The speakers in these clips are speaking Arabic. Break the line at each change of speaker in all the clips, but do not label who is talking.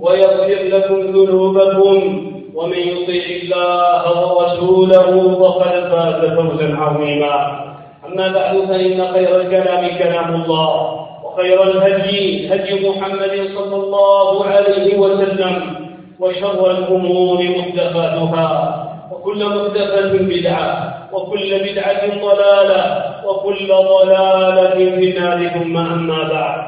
ويغفر لكم ذنوبكم ومن يطع الله ورسوله فقد فاز فوزا عظيما. أما بعد فإن خير الكلام كلام الله وخير الهدي هدي محمد صلى الله عليه وسلم وشر الأمور محدثاتها وكل محدثة بدعة وكل بدعة ضلالة وكل ضلالة في النار. ثم أما بعد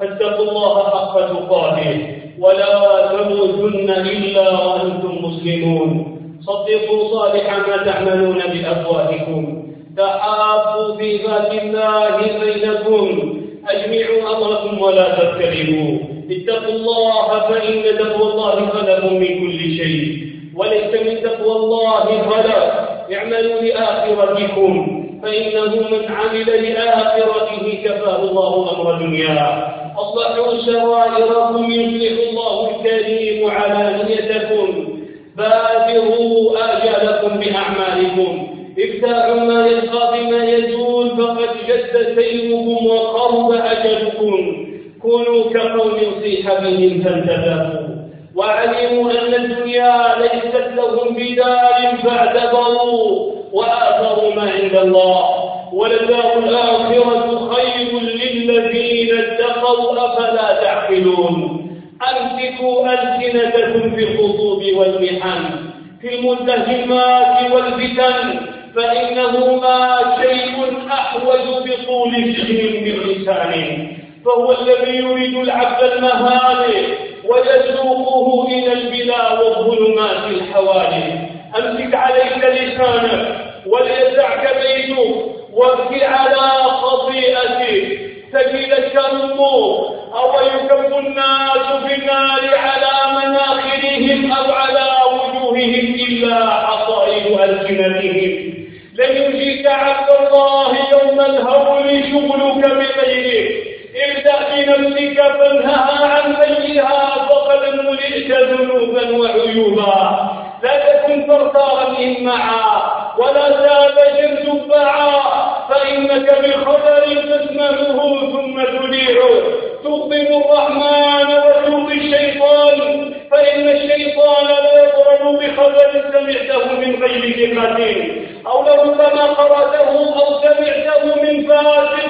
فاتقوا الله حق تقاته. ولا تموتن إلا وأنتم مسلمون. صدقوا صالح ما تعملون بأفواهكم. تحابوا في ذات الله بينكم. أجمعوا أمركم ولا تختلفوا اتقوا الله فإن تقوى الله خلق من كل شيء. وليس من تقوى الله خلق. اعملوا لآخرتكم. فإنه من عمل لآخرته كفاه الله أمر دنياه أصلحوا سرائركم يصلح الله الكريم علانيتكم بادروا آجالكم بأعمالكم. ابتاعوا ما يلقى بما يزول فقد جد سيركم وقرب أجلكم. كونوا كقوم صيح بهم فانتبهوا. وعلموا أن الدنيا ليست لهم بدار فاعتبروا وآثروا ما عند الله. ولدار الآخرة خير للذين اتقوا أفلا تعقلون؟ أمسكوا ألسنتكم في الخطوب والمحن في المتهمات والفتن فإنهما شيء أحوج بطول الشيء من لسانه. فهو الذي يريد العبد المهانئ ويسوقه إلى البلا والظلمات الحوالي أمسك عليك لسانك وليسعك بيتك وابكي على خطيئتك سبيلك الرموح أو يكب الناس في النار على مناخرهم أو على وجوههم إلا حصائد ألسنتهم. لن يجيك عبد الله يوم الهول شغلك بغيرك ابدأ بنفسك فانهها عن غيها فقد ملئت ذنوبا وعيوبا. لا تكن ثرثارا إمعا ولا سابجا تبعا فإنك بخبر تسمعه ثم تذيعه تغضب الرحمن وتؤذي الشيطان. فإن الشيطان لا يضرب بخبر سمعته من غير ثقة أو لربما قرأته أو سمعته من فاسق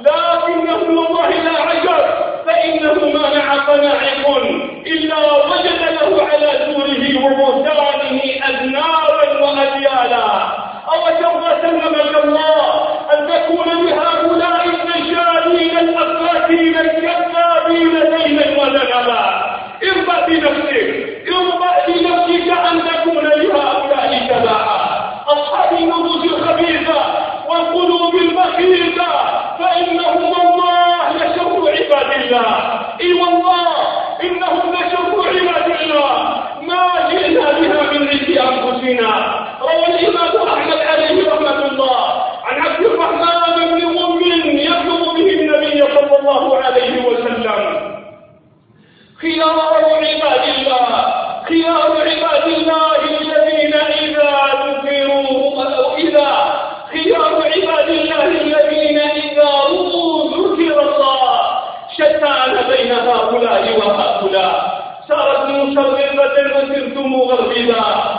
لكنه والله لا فإنه ما نعق ناعق إلا وجد له على سوره أذنابا الله خيار عباد الله الذين إذا ذكروا أو إذا عباد الله الذين إذا رضوا ذكر الله شتان بين هؤلاء وهؤلاء. صارت مسربة وسرتم مغربا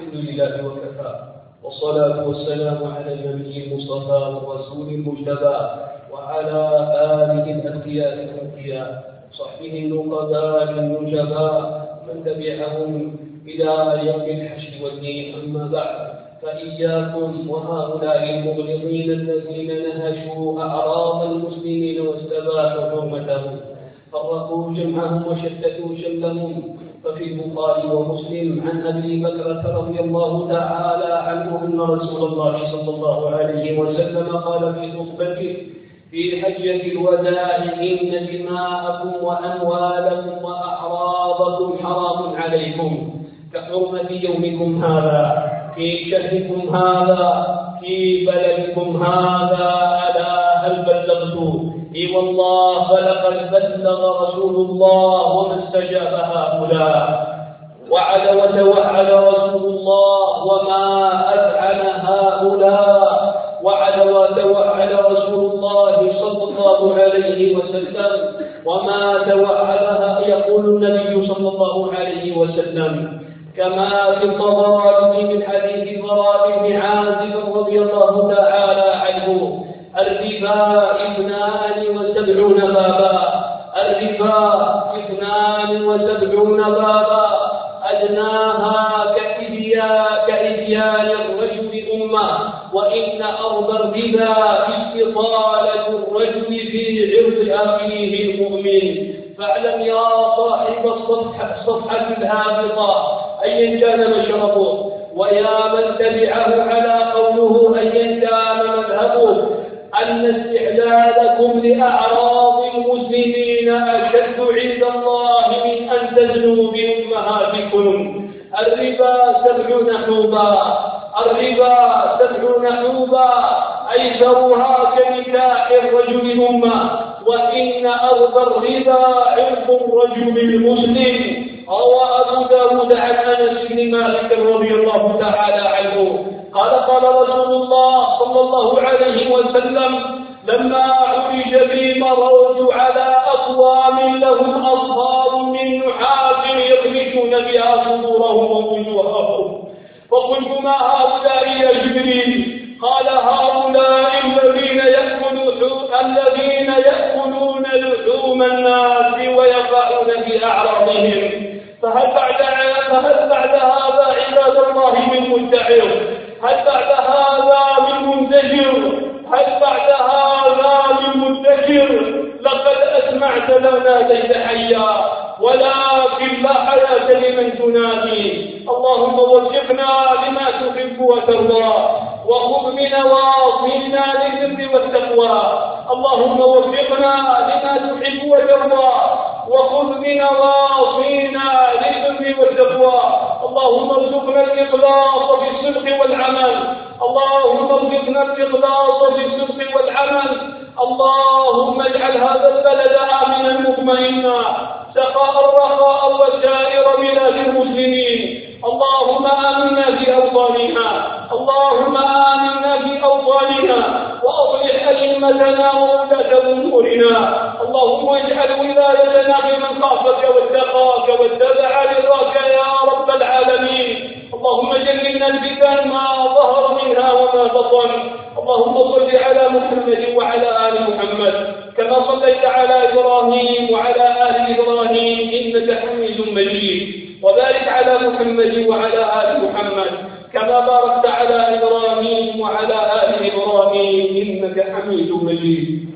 الحمد لله وكفى. والصلاة والسلام على النبي المصطفى والرسول المجتبى وعلى آله الأنبياء الأنبياء صحبه النقباء النجباء من تبعهم إلى يوم الحشر والدين. أما بعد فإياكم وهؤلاء المغلظين الذين نهشوا أعراض المسلمين واستباحوا حرمتهم. فرقوا جمعهم وشتتوا شملهم ففي البخاري ومسلم عن أبي بكرة رضي الله تعالى عنه أن رسول الله صلى الله عليه وسلم قال في خطبته في حجة الوداع إن دماءكم وأموالكم وأعراضكم حرام عليكم. كحرمة يومكم هذا في شهركم هذا في بلدكم هذا ألا هل بلغت إي والله فلقد بلغ رسول الله وما استجاب هؤلاء وعد وتوعد رسول الله وما أذعن هؤلاء وعد وتوعد رسول الله صلى الله عليه وسلم وما توعدها يقول النبي صلى الله عليه وسلم كما في الطبراني من حديث براء بن عازب رضي الله تعالى عنه الربا اثنان وسبعون بابا. الربا اثنان وسبعون بابا. أدناها كإديان الرجل أمة. وإن أرض الربا استطالة الرجل في عرض أخيه المؤمن. فاعلم يا صاحب الصفحة, الصفحة الهابطة. أيا كان مشربه. ويا من تبعه على قوله أيا كان مذهبه. أن استحلالكم لأعراض المسلمين أشد عند الله من أن تزنوا بأمهاتكم. الربا سبعون حوبا الربا سبعون حوبا أيسرها كنكاح الرجل أمة. وإن أرض الربا عرض الرجل المسلم. روى أبو داود عن أنس بن مالك رضي الله تعالى عنه. قال قال رسول الله صلى الله عليه وسلم لما عرج بي مررت على أقوام لهم أصهار من نحاس يخرجون بها صدورهم ووجوههم فقلت ما هؤلاء يا جبريل؟ قال هؤلاء الذين يأكلون الذين يأكلون لحوم الناس ويقعون في أعراضهم. فهل بعد فهل بعد هذا عباد الله من مدعر؟ هل بعد هذا من منتجر هل بعد هذا من مدكر لقد أسمعت لو ناديت حيا ولكن لا حياة لمن تنادي. اللهم وفقنا لما تحب وترضى وخذ بنواصينا للبر والتقوى. اللهم وفقنا لما تحب وترضى. وخذ بنواصينا للبر والتقوى. اللهم ارزقنا الإخلاص في الصدق والعمل. اللهم ارزقنا الإخلاص في الصدق والعمل. اللهم اجعل هذا البلد آمنا مطمئنا. سخاء الرخاء وسائر بلاد المسلمين. اللهم آمنا في أوطاننا. اللهم آمنا في أوطاننا وأصلح أئمتنا وولاة أمورنا. اللهم اجعل ولايتنا بمن خافك واتقاك واتبع رضاك يا رب العالمين. اللهم جنبنا الفتن ما ظهر منها وما بطن. اللهم صل على محمد وعلى آل محمد. كما صليت على إبراهيم وعلى آل إبراهيم إنك حميد مجيد. وبارك على محمد وعلى آل محمد. كما باركت على إبراهيم وعلى آل إبراهيم إنك حميد مجيد.